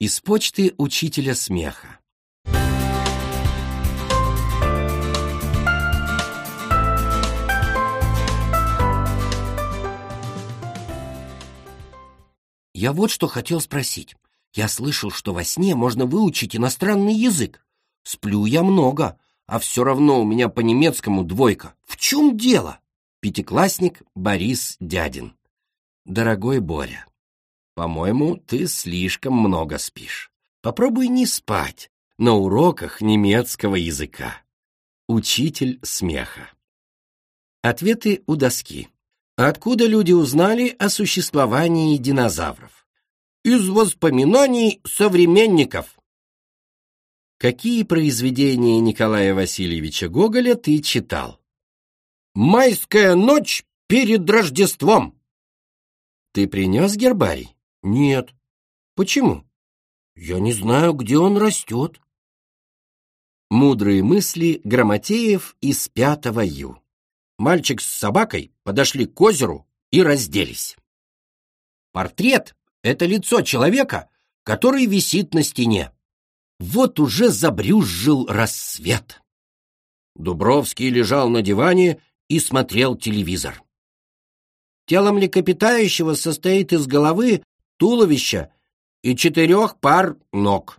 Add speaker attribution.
Speaker 1: Из почты учителя смеха. Я вот что хотел спросить. Я слышал, что во сне можно выучить иностранный язык. Сплю я много, а все равно у меня по немецкому двойка. В чем дело? Пятиклассник Борис Дядин. Дорогой Боря, по-моему, ты слишком много спишь. Попробуй не спать на уроках немецкого языка. Учитель смеха. Ответы у доски. Откуда люди узнали о существовании динозавров? Из воспоминаний современников. Какие произведения Николая Васильевича Гоголя ты читал? «Майская ночь перед Рождеством». Ты принес гербарий? Нет. Почему? Я не знаю, где он растет. Мудрые мысли Грамотеев из пятого Ю. Мальчик с собакой подошли к озеру и разделись. Портрет — это лицо человека, который висит на стене. Вот уже забрюзжил рассвет. Дубровский лежал на диване и смотрел телевизор. Тело млекопитающего состоит из головы, туловища и четырех пар ног.